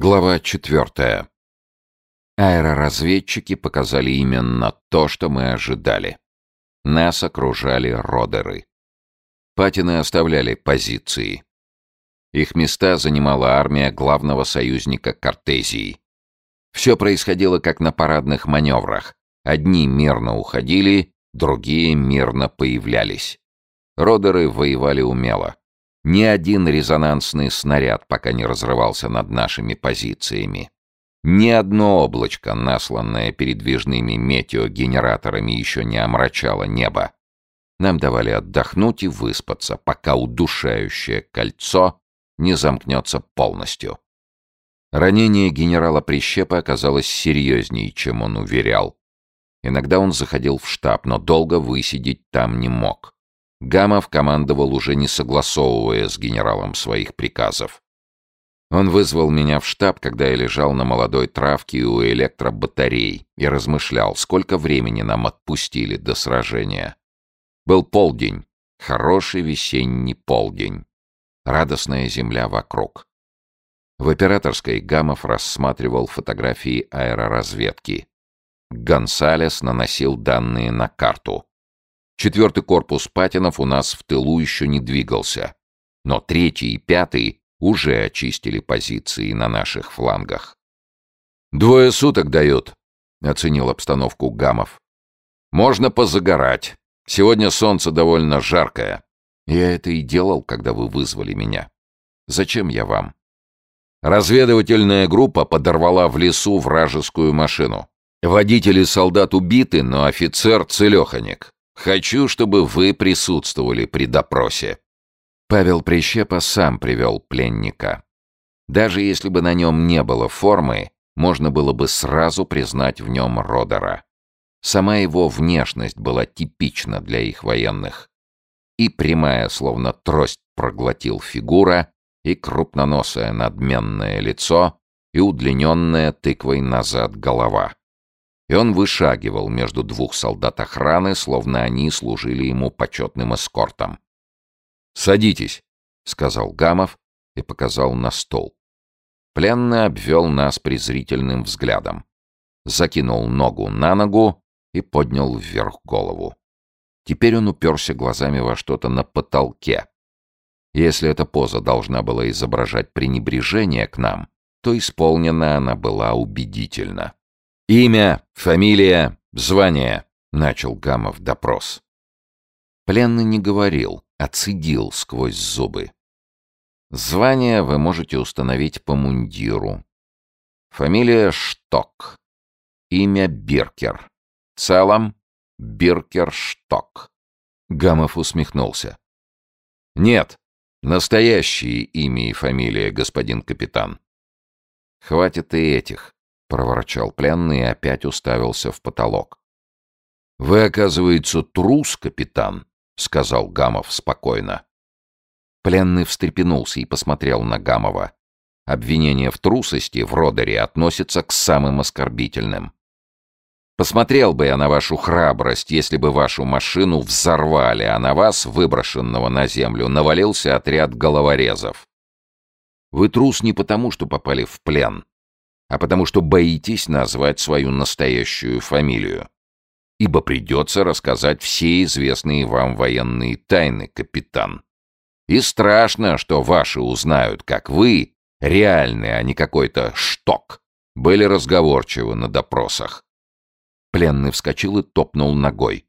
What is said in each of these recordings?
Глава четвертая. Аэроразведчики показали именно то, что мы ожидали. Нас окружали родеры. Патины оставляли позиции. Их места занимала армия главного союзника Кортезии. Все происходило как на парадных маневрах. Одни мирно уходили, другие мирно появлялись. Родеры воевали умело. Ни один резонансный снаряд пока не разрывался над нашими позициями. Ни одно облачко, насланное передвижными метеогенераторами, еще не омрачало небо. Нам давали отдохнуть и выспаться, пока удушающее кольцо не замкнется полностью. Ранение генерала Прищепа оказалось серьезнее, чем он уверял. Иногда он заходил в штаб, но долго высидеть там не мог. Гамов командовал уже не согласовывая с генералом своих приказов. Он вызвал меня в штаб, когда я лежал на молодой травке у электробатарей и размышлял, сколько времени нам отпустили до сражения. Был полдень, хороший весенний полдень. Радостная земля вокруг. В операторской Гамов рассматривал фотографии аэроразведки. Гонсалес наносил данные на карту. Четвертый корпус Патинов у нас в тылу еще не двигался. Но третий и пятый уже очистили позиции на наших флангах. «Двое суток дают», — оценил обстановку Гамов. «Можно позагорать. Сегодня солнце довольно жаркое. Я это и делал, когда вы вызвали меня. Зачем я вам?» Разведывательная группа подорвала в лесу вражескую машину. Водитель и солдат убиты, но офицер целеханик. Хочу, чтобы вы присутствовали при допросе». Павел Прищепа сам привел пленника. Даже если бы на нем не было формы, можно было бы сразу признать в нем Родера. Сама его внешность была типична для их военных. И прямая, словно трость, проглотил фигура, и крупноносое надменное лицо, и удлиненная тыквой назад голова и он вышагивал между двух солдат охраны, словно они служили ему почетным эскортом. «Садитесь», — сказал Гамов и показал на стол. Пленный обвел нас презрительным взглядом, закинул ногу на ногу и поднял вверх голову. Теперь он уперся глазами во что-то на потолке. Если эта поза должна была изображать пренебрежение к нам, то исполнена она была убедительно. «Имя, фамилия, звание», — начал Гамов допрос. Пленный не говорил, а цедил сквозь зубы. Звание вы можете установить по мундиру. Фамилия Шток. Имя Биркер. В целом Биркер Шток. Гамов усмехнулся. Нет, настоящие имя и фамилия, господин капитан. Хватит и этих. — проворчал пленный и опять уставился в потолок. «Вы, оказывается, трус, капитан», — сказал Гамов спокойно. Пленный встрепенулся и посмотрел на Гамова. Обвинение в трусости в Родере относится к самым оскорбительным. Посмотрел бы я на вашу храбрость, если бы вашу машину взорвали, а на вас, выброшенного на землю, навалился отряд головорезов. Вы трус не потому, что попали в плен, а потому что боитесь назвать свою настоящую фамилию. Ибо придется рассказать все известные вам военные тайны, капитан. И страшно, что ваши узнают, как вы, реальный, а не какой-то шток, были разговорчивы на допросах. Пленный вскочил и топнул ногой.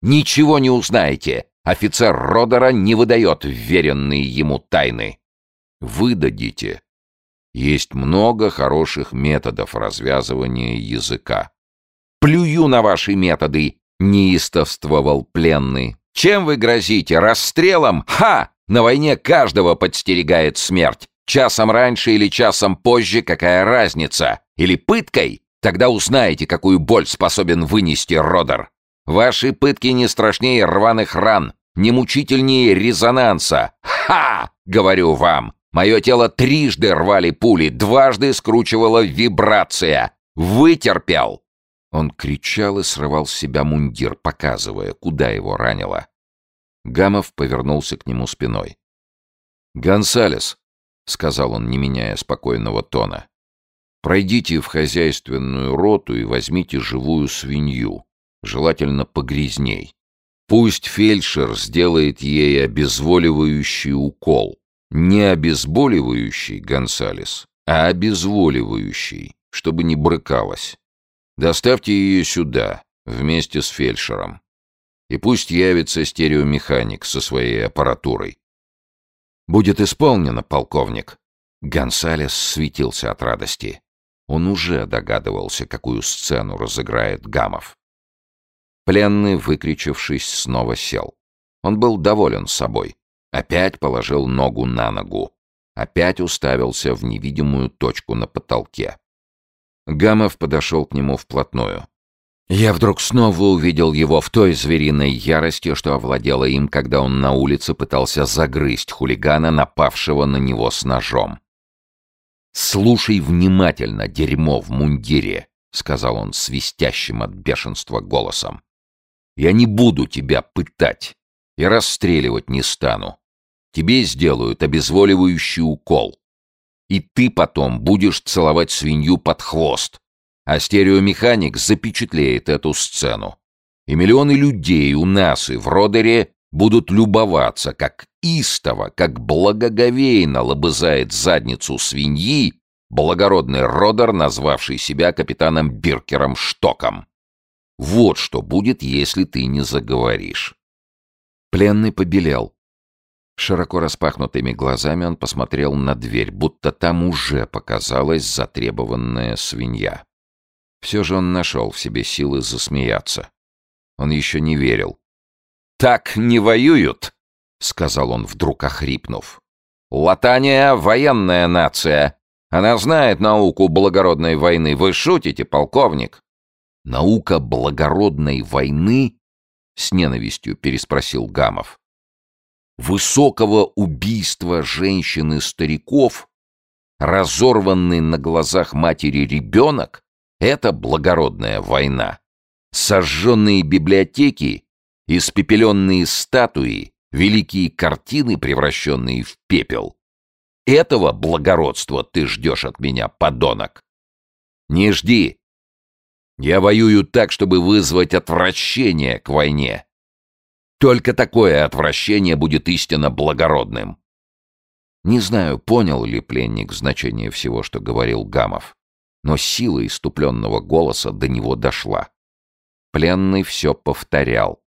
«Ничего не узнаете! Офицер Родера не выдает вверенные ему тайны!» «Выдадите!» Есть много хороших методов развязывания языка. «Плюю на ваши методы!» — неистовствовал пленный. «Чем вы грозите? Расстрелом? Ха! На войне каждого подстерегает смерть. Часом раньше или часом позже, какая разница? Или пыткой? Тогда узнаете, какую боль способен вынести Родер. Ваши пытки не страшнее рваных ран, не мучительнее резонанса. Ха! Говорю вам, Мое тело трижды рвали пули, дважды скручивала вибрация. Вытерпел!» Он кричал и срывал с себя мундир, показывая, куда его ранило. Гамов повернулся к нему спиной. «Гонсалес», — сказал он, не меняя спокойного тона, Пройдите в хозяйственную роту и возьмите живую свинью, желательно погрязней. Пусть фельдшер сделает ей обезволивающий укол. Не обезболивающий, Гонсалес, а обезволивающий, чтобы не брыкалась. Доставьте ее сюда, вместе с фельдшером. И пусть явится стереомеханик со своей аппаратурой. «Будет исполнено, полковник». Гонсалес светился от радости. Он уже догадывался, какую сцену разыграет Гамов. Пленный, выкричившись, снова сел. Он был доволен собой. Опять положил ногу на ногу. Опять уставился в невидимую точку на потолке. Гамов подошел к нему вплотную. Я вдруг снова увидел его в той звериной ярости, что овладела им, когда он на улице пытался загрызть хулигана, напавшего на него с ножом. «Слушай внимательно, дерьмо в мундире», — сказал он свистящим от бешенства голосом. «Я не буду тебя пытать и расстреливать не стану. Тебе сделают обезволивающий укол. И ты потом будешь целовать свинью под хвост. А стереомеханик запечатлеет эту сцену. И миллионы людей у нас и в Родере будут любоваться, как истово, как благоговейно лобызает задницу свиньи благородный Родер, назвавший себя капитаном Биркером Штоком. Вот что будет, если ты не заговоришь. Пленный побелел. Широко распахнутыми глазами он посмотрел на дверь, будто там уже показалась затребованная свинья. Все же он нашел в себе силы засмеяться. Он еще не верил. «Так не воюют!» — сказал он, вдруг охрипнув. «Латания — военная нация. Она знает науку благородной войны. Вы шутите, полковник?» «Наука благородной войны?» — с ненавистью переспросил Гамов высокого убийства женщин и стариков, разорванный на глазах матери ребенок — это благородная война. Сожженные библиотеки, испепеленные статуи, великие картины, превращенные в пепел. Этого благородства ты ждешь от меня, подонок. Не жди. Я воюю так, чтобы вызвать отвращение к войне. Только такое отвращение будет истинно благородным. Не знаю, понял ли пленник значение всего, что говорил Гамов, но сила иступленного голоса до него дошла. Пленный все повторял.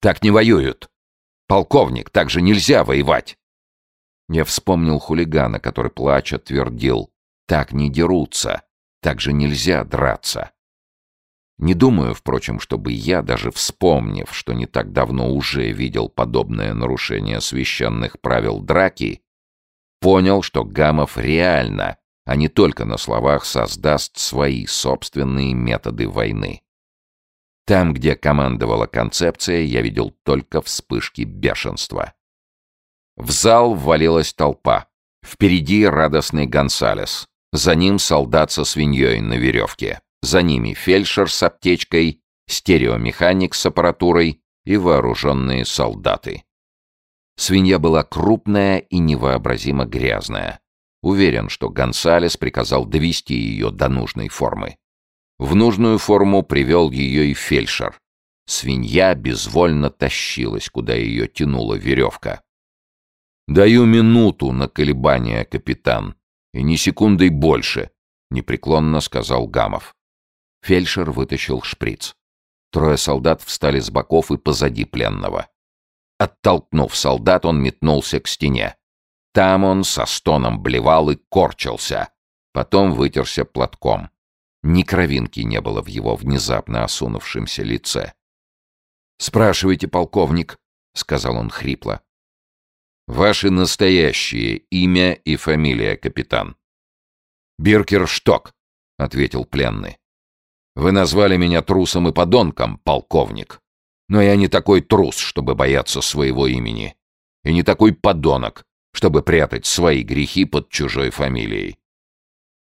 «Так не воюют! Полковник, так же нельзя воевать!» Я вспомнил хулигана, который, плача, твердил. «Так не дерутся! Так же нельзя драться!» Не думаю, впрочем, чтобы я, даже вспомнив, что не так давно уже видел подобное нарушение священных правил драки, понял, что Гамов реально, а не только на словах, создаст свои собственные методы войны. Там, где командовала концепция, я видел только вспышки бешенства. В зал ввалилась толпа. Впереди радостный Гонсалес. За ним солдат со свиньей на веревке. За ними фельдшер с аптечкой, стереомеханик с аппаратурой и вооруженные солдаты. Свинья была крупная и невообразимо грязная. Уверен, что Гонсалес приказал довести ее до нужной формы. В нужную форму привел ее и фельдшер. Свинья безвольно тащилась, куда ее тянула веревка. «Даю минуту на колебания, капитан, и ни секундой больше», — непреклонно сказал Гамов. Фельдшер вытащил шприц. Трое солдат встали с боков и позади пленного. Оттолкнув солдат, он метнулся к стене. Там он со стоном блевал и корчился. Потом вытерся платком. Ни кровинки не было в его внезапно осунувшемся лице. «Спрашивайте, полковник», — сказал он хрипло. «Ваше настоящее имя и фамилия, капитан?» «Биркершток», — ответил пленный. Вы назвали меня трусом и подонком, полковник. Но я не такой трус, чтобы бояться своего имени. И не такой подонок, чтобы прятать свои грехи под чужой фамилией.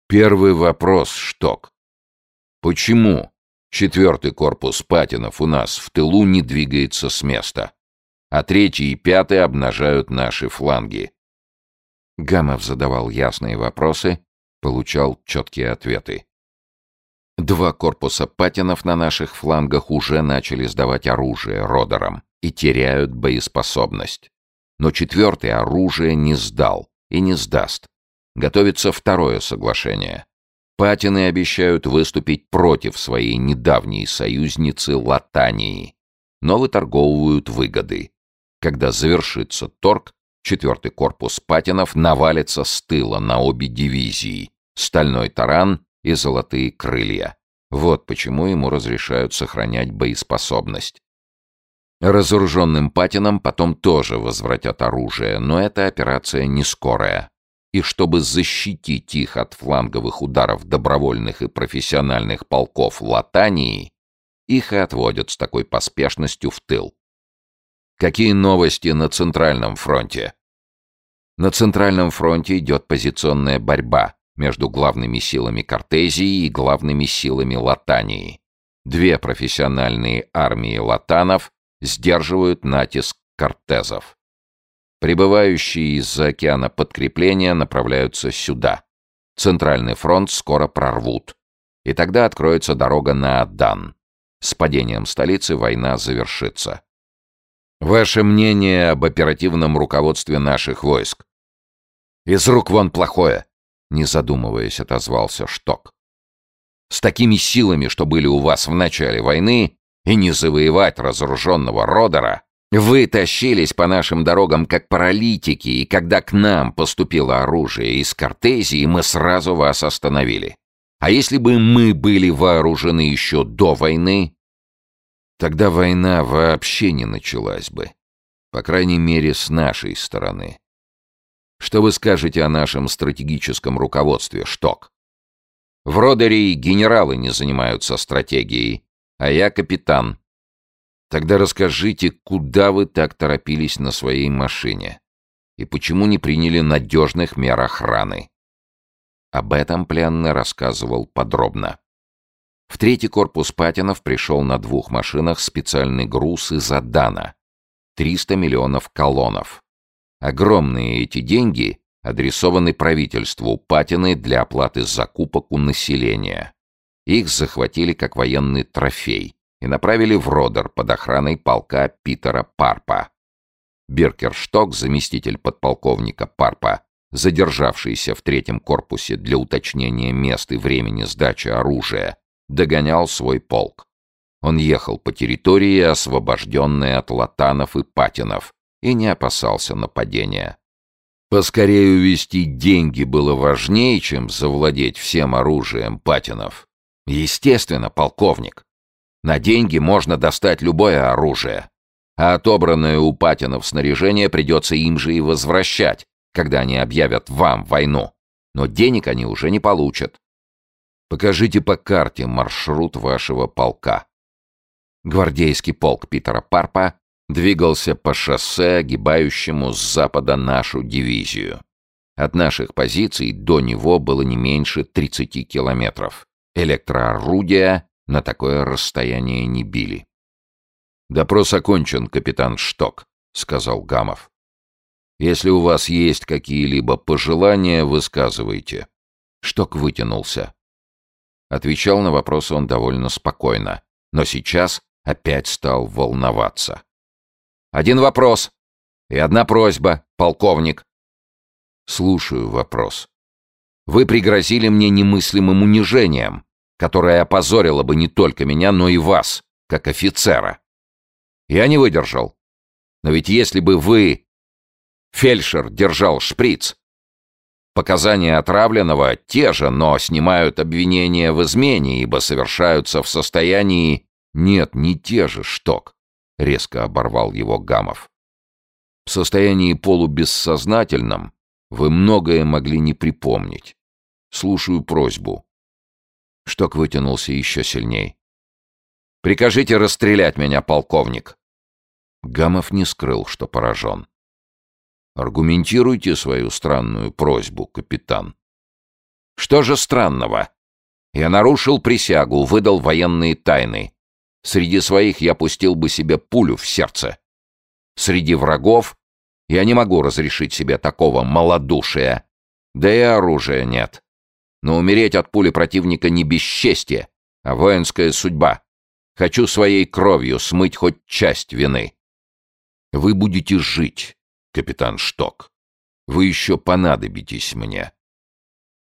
Первый вопрос, Шток. Почему четвертый корпус Патинов у нас в тылу не двигается с места, а третий и пятый обнажают наши фланги? Гамов задавал ясные вопросы, получал четкие ответы. Два корпуса патинов на наших флангах уже начали сдавать оружие родерам и теряют боеспособность. Но четвертый оружие не сдал и не сдаст. Готовится второе соглашение. Патины обещают выступить против своей недавней союзницы Латании, но выторговывают выгоды. Когда завершится торг, четвертый корпус Патинов навалится с тыла на обе дивизии, стальной таран и золотые крылья. Вот почему ему разрешают сохранять боеспособность. Разоруженным патинам потом тоже возвратят оружие, но эта операция не скорая. И чтобы защитить их от фланговых ударов добровольных и профессиональных полков Латании, их и отводят с такой поспешностью в тыл. Какие новости на Центральном фронте? На Центральном фронте идет позиционная борьба между главными силами Кортезии и главными силами Латании. Две профессиональные армии латанов сдерживают натиск кортезов. Прибывающие из-за океана подкрепления направляются сюда. Центральный фронт скоро прорвут. И тогда откроется дорога на Адан. С падением столицы война завершится. Ваше мнение об оперативном руководстве наших войск? Из рук вон плохое не задумываясь, отозвался Шток. С такими силами, что были у вас в начале войны, и не завоевать разоруженного Родера, вы тащились по нашим дорогам как паралитики, и когда к нам поступило оружие из Кортезии, мы сразу вас остановили. А если бы мы были вооружены еще до войны, тогда война вообще не началась бы. По крайней мере, с нашей стороны. Что вы скажете о нашем стратегическом руководстве, Шток? В Родере генералы не занимаются стратегией, а я капитан. Тогда расскажите, куда вы так торопились на своей машине? И почему не приняли надежных мер охраны? Об этом пленный рассказывал подробно. В третий корпус Патинов пришел на двух машинах специальный груз из Адана. 300 миллионов колонов. Огромные эти деньги адресованы правительству Патины для оплаты закупок у населения. Их захватили как военный трофей и направили в Родер под охраной полка Питера Парпа. Биркершток, заместитель подполковника Парпа, задержавшийся в третьем корпусе для уточнения мест и времени сдачи оружия, догонял свой полк. Он ехал по территории, освобожденной от латанов и патинов, и не опасался нападения. Поскорее увести деньги было важнее, чем завладеть всем оружием Патинов. Естественно, полковник. На деньги можно достать любое оружие, а отобранное у Патинов снаряжение придется им же и возвращать, когда они объявят вам войну. Но денег они уже не получат. Покажите по карте маршрут вашего полка. Гвардейский полк Питера Парпа двигался по шоссе, огибающему с запада нашу дивизию. От наших позиций до него было не меньше 30 километров. Электроорудия на такое расстояние не били. «Допрос окончен, капитан Шток», — сказал Гамов. «Если у вас есть какие-либо пожелания, высказывайте». Шток вытянулся. Отвечал на вопросы он довольно спокойно, но сейчас опять стал волноваться. Один вопрос и одна просьба, полковник. Слушаю вопрос. Вы пригрозили мне немыслимым унижением, которое опозорило бы не только меня, но и вас, как офицера. Я не выдержал. Но ведь если бы вы... Фельдшер держал шприц. Показания отравленного те же, но снимают обвинения в измене, ибо совершаются в состоянии... Нет, не те же, Шток. — резко оборвал его Гамов. «В состоянии полубессознательном вы многое могли не припомнить. Слушаю просьбу». Шток вытянулся еще сильней. «Прикажите расстрелять меня, полковник!» Гамов не скрыл, что поражен. «Аргументируйте свою странную просьбу, капитан». «Что же странного? Я нарушил присягу, выдал военные тайны. Среди своих я пустил бы себе пулю в сердце. Среди врагов я не могу разрешить себе такого малодушия. Да и оружия нет. Но умереть от пули противника не бесчестие, а воинская судьба. Хочу своей кровью смыть хоть часть вины. Вы будете жить, капитан Шток. Вы еще понадобитесь мне.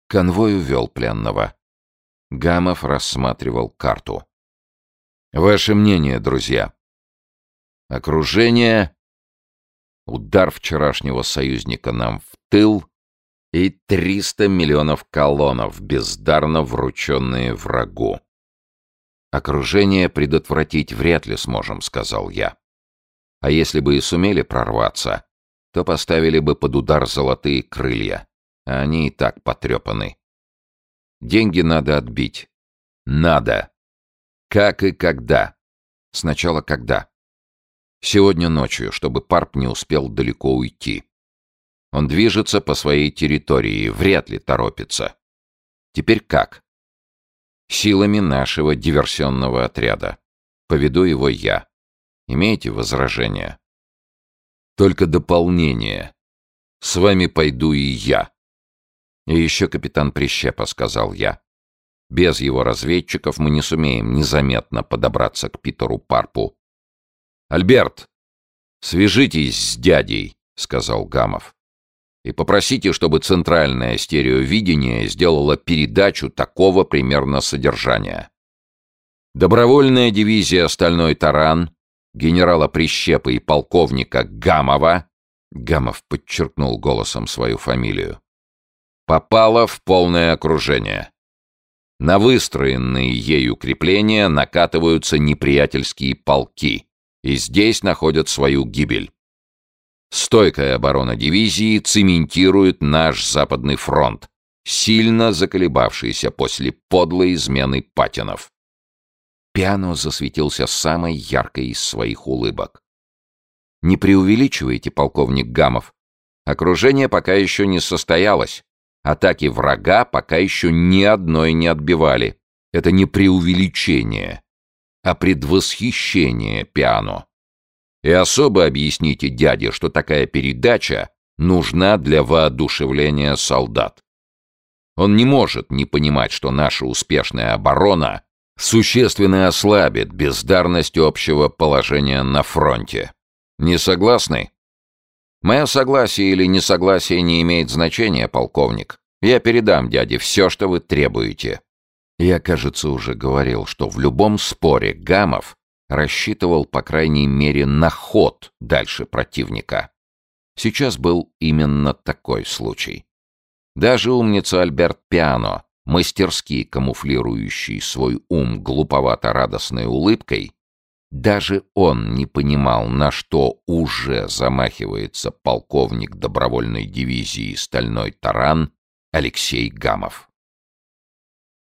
Конвой увел пленного. Гамов рассматривал карту. Ваше мнение, друзья? Окружение, удар вчерашнего союзника нам в тыл и 300 миллионов колонов, бездарно врученные врагу. Окружение предотвратить вряд ли сможем, сказал я. А если бы и сумели прорваться, то поставили бы под удар золотые крылья, а они и так потрепаны. Деньги надо отбить. Надо. Как и когда. Сначала когда? Сегодня ночью, чтобы Парп не успел далеко уйти. Он движется по своей территории, вряд ли торопится. Теперь как? Силами нашего диверсионного отряда. Поведу его я. Имеете возражения? Только дополнение. С вами пойду и я. И еще капитан Прищепа, сказал я. Без его разведчиков мы не сумеем незаметно подобраться к Питеру Парпу. «Альберт, свяжитесь с дядей», — сказал Гамов. «И попросите, чтобы центральное стереовидение сделало передачу такого примерно содержания. Добровольная дивизия «Стальной таран», генерала Прищепа и полковника Гамова, Гамов подчеркнул голосом свою фамилию, попала в полное окружение. На выстроенные ею укрепления накатываются неприятельские полки и здесь находят свою гибель. Стойкая оборона дивизии цементирует наш Западный фронт, сильно заколебавшийся после подлой измены Патинов. Пиано засветился самой яркой из своих улыбок. «Не преувеличивайте, полковник Гамов. Окружение пока еще не состоялось. Атаки врага пока еще ни одной не отбивали. Это не преувеличение а предвосхищение пиано. И особо объясните дяде, что такая передача нужна для воодушевления солдат. Он не может не понимать, что наша успешная оборона существенно ослабит бездарность общего положения на фронте. Не согласны? Мое согласие или несогласие не имеет значения, полковник. Я передам дяде все, что вы требуете. Я, кажется, уже говорил, что в любом споре Гамов рассчитывал, по крайней мере, на ход дальше противника. Сейчас был именно такой случай. Даже умница Альберт Пиано, мастерски камуфлирующий свой ум глуповато-радостной улыбкой, даже он не понимал, на что уже замахивается полковник добровольной дивизии «Стальной таран» Алексей Гамов.